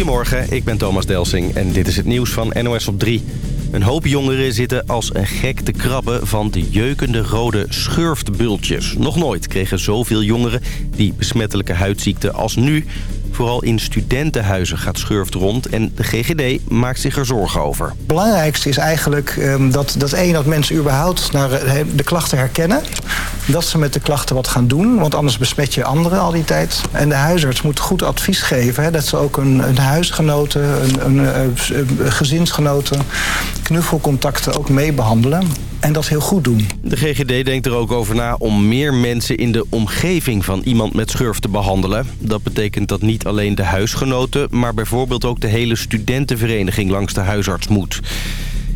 Goedemorgen, ik ben Thomas Delsing en dit is het nieuws van NOS op 3. Een hoop jongeren zitten als een gek te krabben van de jeukende rode schurftbultjes. Nog nooit kregen zoveel jongeren die besmettelijke huidziekte als nu. Vooral in studentenhuizen gaat schurft rond en de GGD maakt zich er zorgen over. Het belangrijkste is eigenlijk um, dat, dat één, dat mensen überhaupt naar de klachten herkennen. Dat ze met de klachten wat gaan doen, want anders besmet je anderen al die tijd. En de huisarts moet goed advies geven. Hè, dat ze ook een, een huisgenoten, een, een, een, een gezinsgenoten, knuffelcontacten ook mee behandelen en dat heel goed doen. De GGD denkt er ook over na om meer mensen in de omgeving van iemand met schurf te behandelen. Dat betekent dat niet alleen de huisgenoten, maar bijvoorbeeld ook de hele studentenvereniging langs de huisarts moet.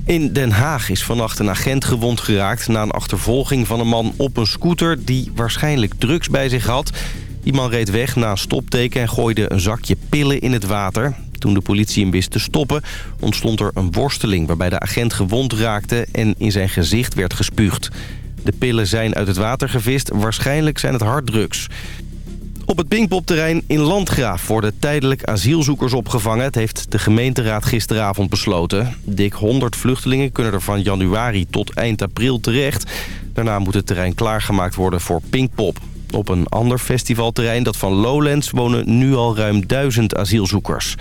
In Den Haag is vannacht een agent gewond geraakt na een achtervolging van een man op een scooter die waarschijnlijk drugs bij zich had. Die man reed weg na een stopteken en gooide een zakje pillen in het water. Toen de politie hem wist te stoppen, ontstond er een worsteling... waarbij de agent gewond raakte en in zijn gezicht werd gespuugd. De pillen zijn uit het water gevist. Waarschijnlijk zijn het harddrugs. Op het Pinkpopterrein in Landgraaf worden tijdelijk asielzoekers opgevangen. Het heeft de gemeenteraad gisteravond besloten. Dik 100 vluchtelingen kunnen er van januari tot eind april terecht. Daarna moet het terrein klaargemaakt worden voor Pinkpop. Op een ander festivalterrein, dat van Lowlands, wonen nu al ruim duizend asielzoekers.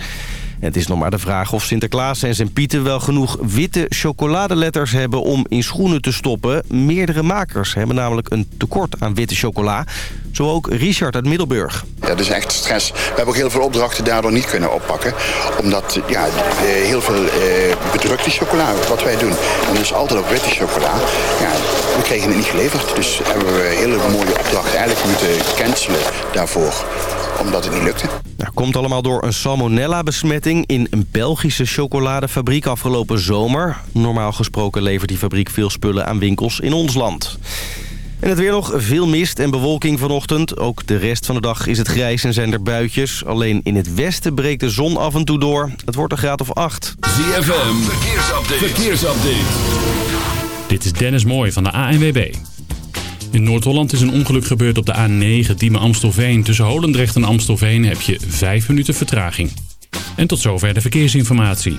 Het is nog maar de vraag of Sinterklaas en zijn Pieten wel genoeg witte chocoladeletters hebben om in schoenen te stoppen. Meerdere makers hebben namelijk een tekort aan witte chocola. Zo ook Richard uit Middelburg. Ja, dat is echt stress. We hebben ook heel veel opdrachten daardoor niet kunnen oppakken. Omdat ja, heel veel eh, bedrukte chocola, wat wij doen. En dus altijd ook witte chocola. Ja, we kregen het niet geleverd. Dus hebben we hele mooie opdrachten eigenlijk moeten cancelen daarvoor omdat het niet lukte. Dat komt allemaal door een salmonella-besmetting in een Belgische chocoladefabriek afgelopen zomer. Normaal gesproken levert die fabriek veel spullen aan winkels in ons land. En het weer nog veel mist en bewolking vanochtend. Ook de rest van de dag is het grijs en zijn er buitjes. Alleen in het westen breekt de zon af en toe door. Het wordt een graad of 8. ZFM, verkeersupdate. verkeersupdate. Dit is Dennis Mooij van de ANWB. In Noord-Holland is een ongeluk gebeurd op de A9 Diemen-Amstelveen. Tussen Holendrecht en Amstelveen heb je 5 minuten vertraging. En tot zover de verkeersinformatie.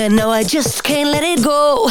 And now I just can't let it go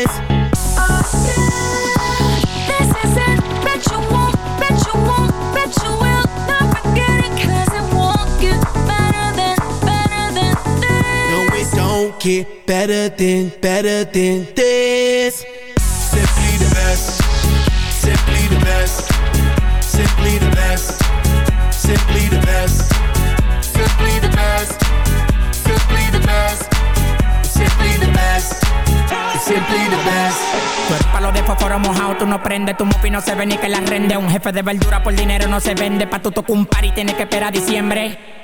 This get better than, better than this. Simply the best, simply the best, simply the best, simply the best, simply the best, simply the best, simply the best, simply the best. Palo de fósforo mojado, tú no prendes, tu mufi no se ve ni que la rende. Un jefe de verdura por dinero no se vende, pa' tu tocar un par y tienes que esperar a diciembre.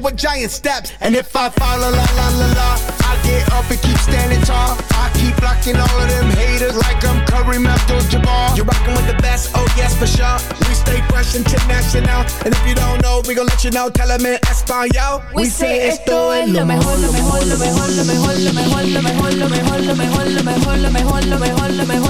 Level, with giant steps. And if I fall, la la la la la, I get up and keep standing tall. I keep blocking all of them haters like I'm Kareem Abdul-Jabbar. You're rocking with the best, oh yes for sure. We stay fresh international, and if you don't know, we gon' let you know. Tell them in Espanol. We say esto es lo mejor, lo mejor, lo mejor, lo mejor, lo mejor, lo mejor, lo mejor, lo mejor, lo mejor, lo mejor, lo mejor, lo mejor,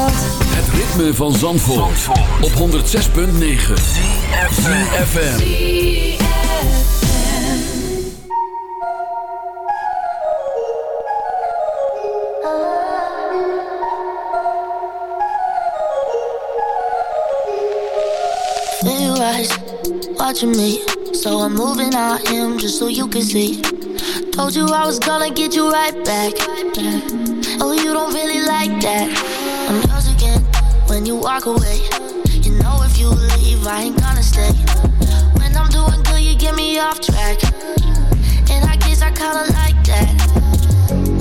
Ritme van Zandvoort, op 106.9 FM. Feel your eyes watching me, so I'm moving out him just so you can see. Told you I was gonna get you right back. Oh, you don't really like that. I'm when you walk away. You know if you leave, I ain't gonna stay. When I'm doing good, you get me off track, and I guess I kinda like that.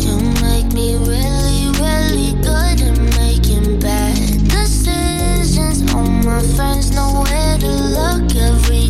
You make me really, really good at making bad decisions. All my friends know where to look every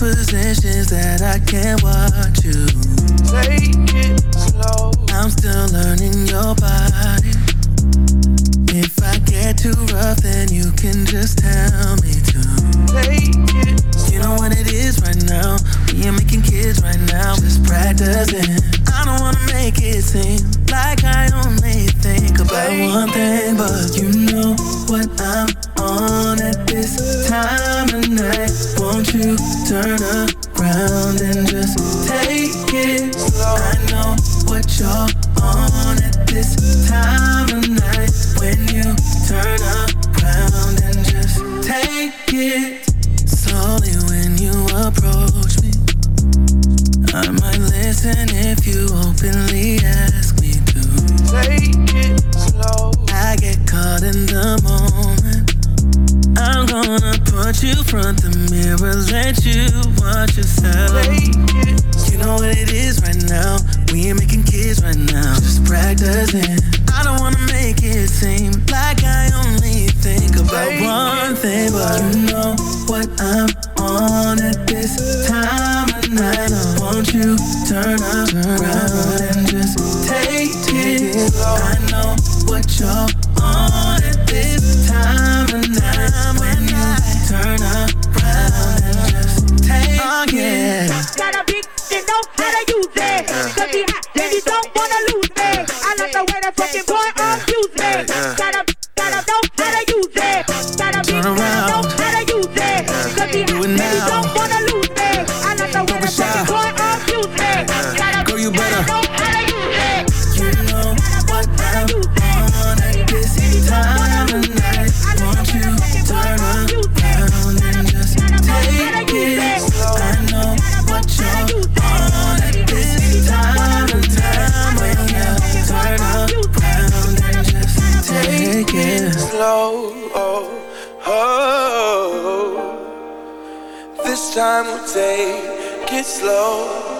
positions that I can't watch you. Take it slow. I'm still learning your body. If I get too rough, then you can just tell me to. Take it. You know what it is right now. We are making kids right now. Just practicing. I don't wanna make it seem like I only think about Take one thing, but you know what I'm on at this time of night. Won't you? turn up slow.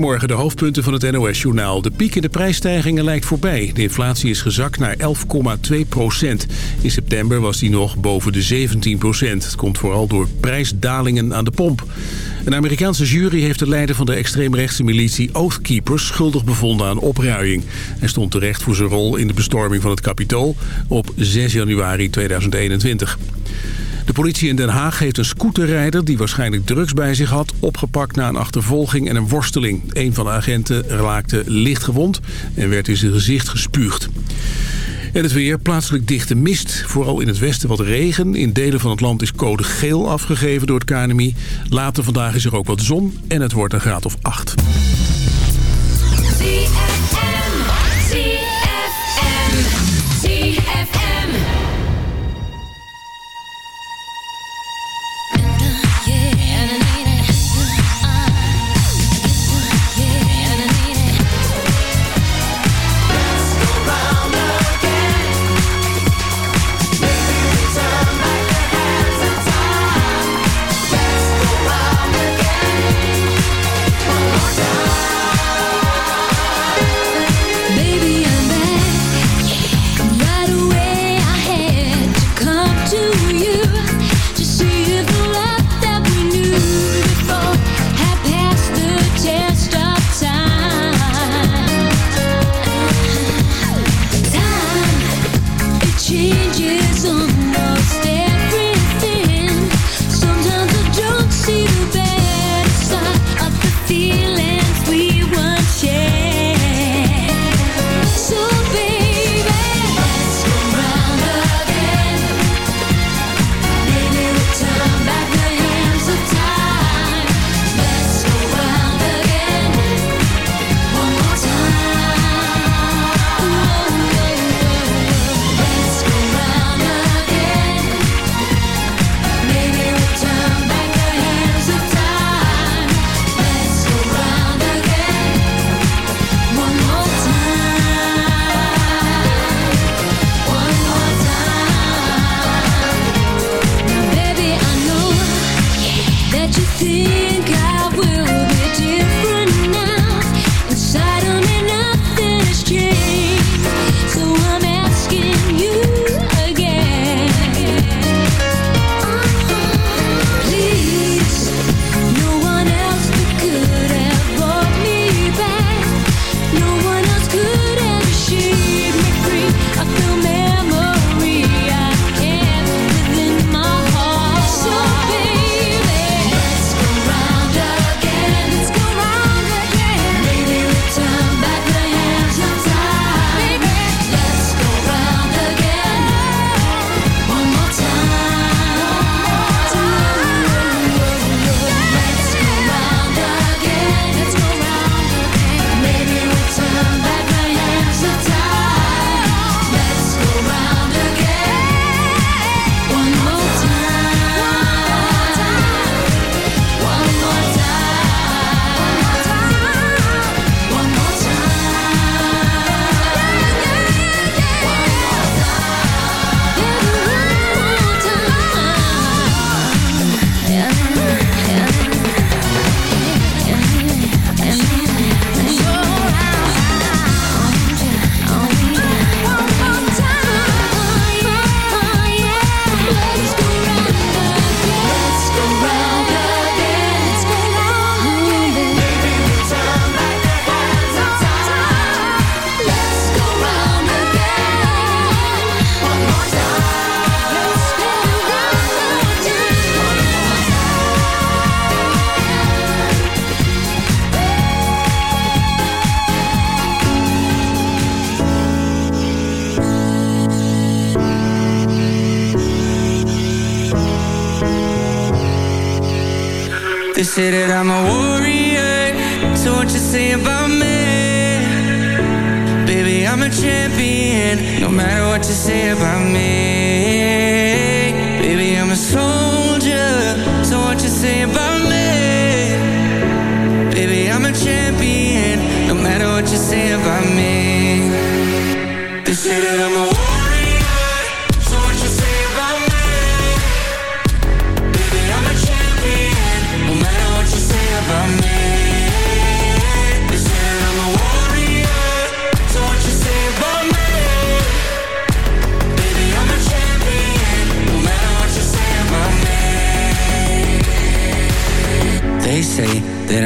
Goedemorgen, de hoofdpunten van het NOS-journaal. De piek in de prijsstijgingen lijkt voorbij. De inflatie is gezakt naar 11,2 procent. In september was die nog boven de 17 procent. Het komt vooral door prijsdalingen aan de pomp. Een Amerikaanse jury heeft de leider van de extreemrechtse militie Oath Keepers schuldig bevonden aan opruiing. Hij stond terecht voor zijn rol in de bestorming van het Capitool op 6 januari 2021. De politie in Den Haag heeft een scooterrijder die waarschijnlijk drugs bij zich had... opgepakt na een achtervolging en een worsteling. Een van de agenten raakte licht gewond en werd in zijn gezicht gespuugd. En het weer, plaatselijk dichte mist. Vooral in het westen wat regen. In delen van het land is code geel afgegeven door het KNMI. Later vandaag is er ook wat zon en het wordt een graad of 8. Say that I'm a warrior,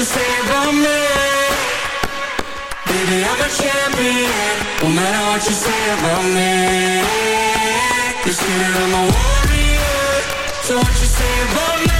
You say about me? Baby, I'm a champion. No matter what you say about me. They say I'm a warrior. So what you say about me?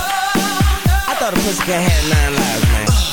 Thought a pussy can have nine lives, man.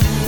time.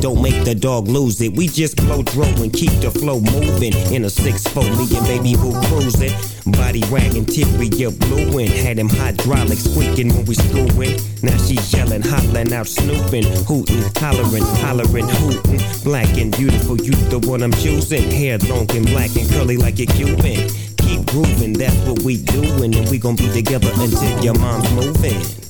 don't make the dog lose it. We just blow throw and keep the flow moving. In a 6 4 me and baby boo cruising. Body wagging, typically blueing. Had him hydraulics squeaking when we screwing. Now she yelling, hollering out, snooping, hooting, hollering, hollering, hooting. Black and beautiful, you the one I'm choosing. Hair long and black and curly like a Cuban. Keep grooving, that's what we doing. And we gon' be together until your mom's moving.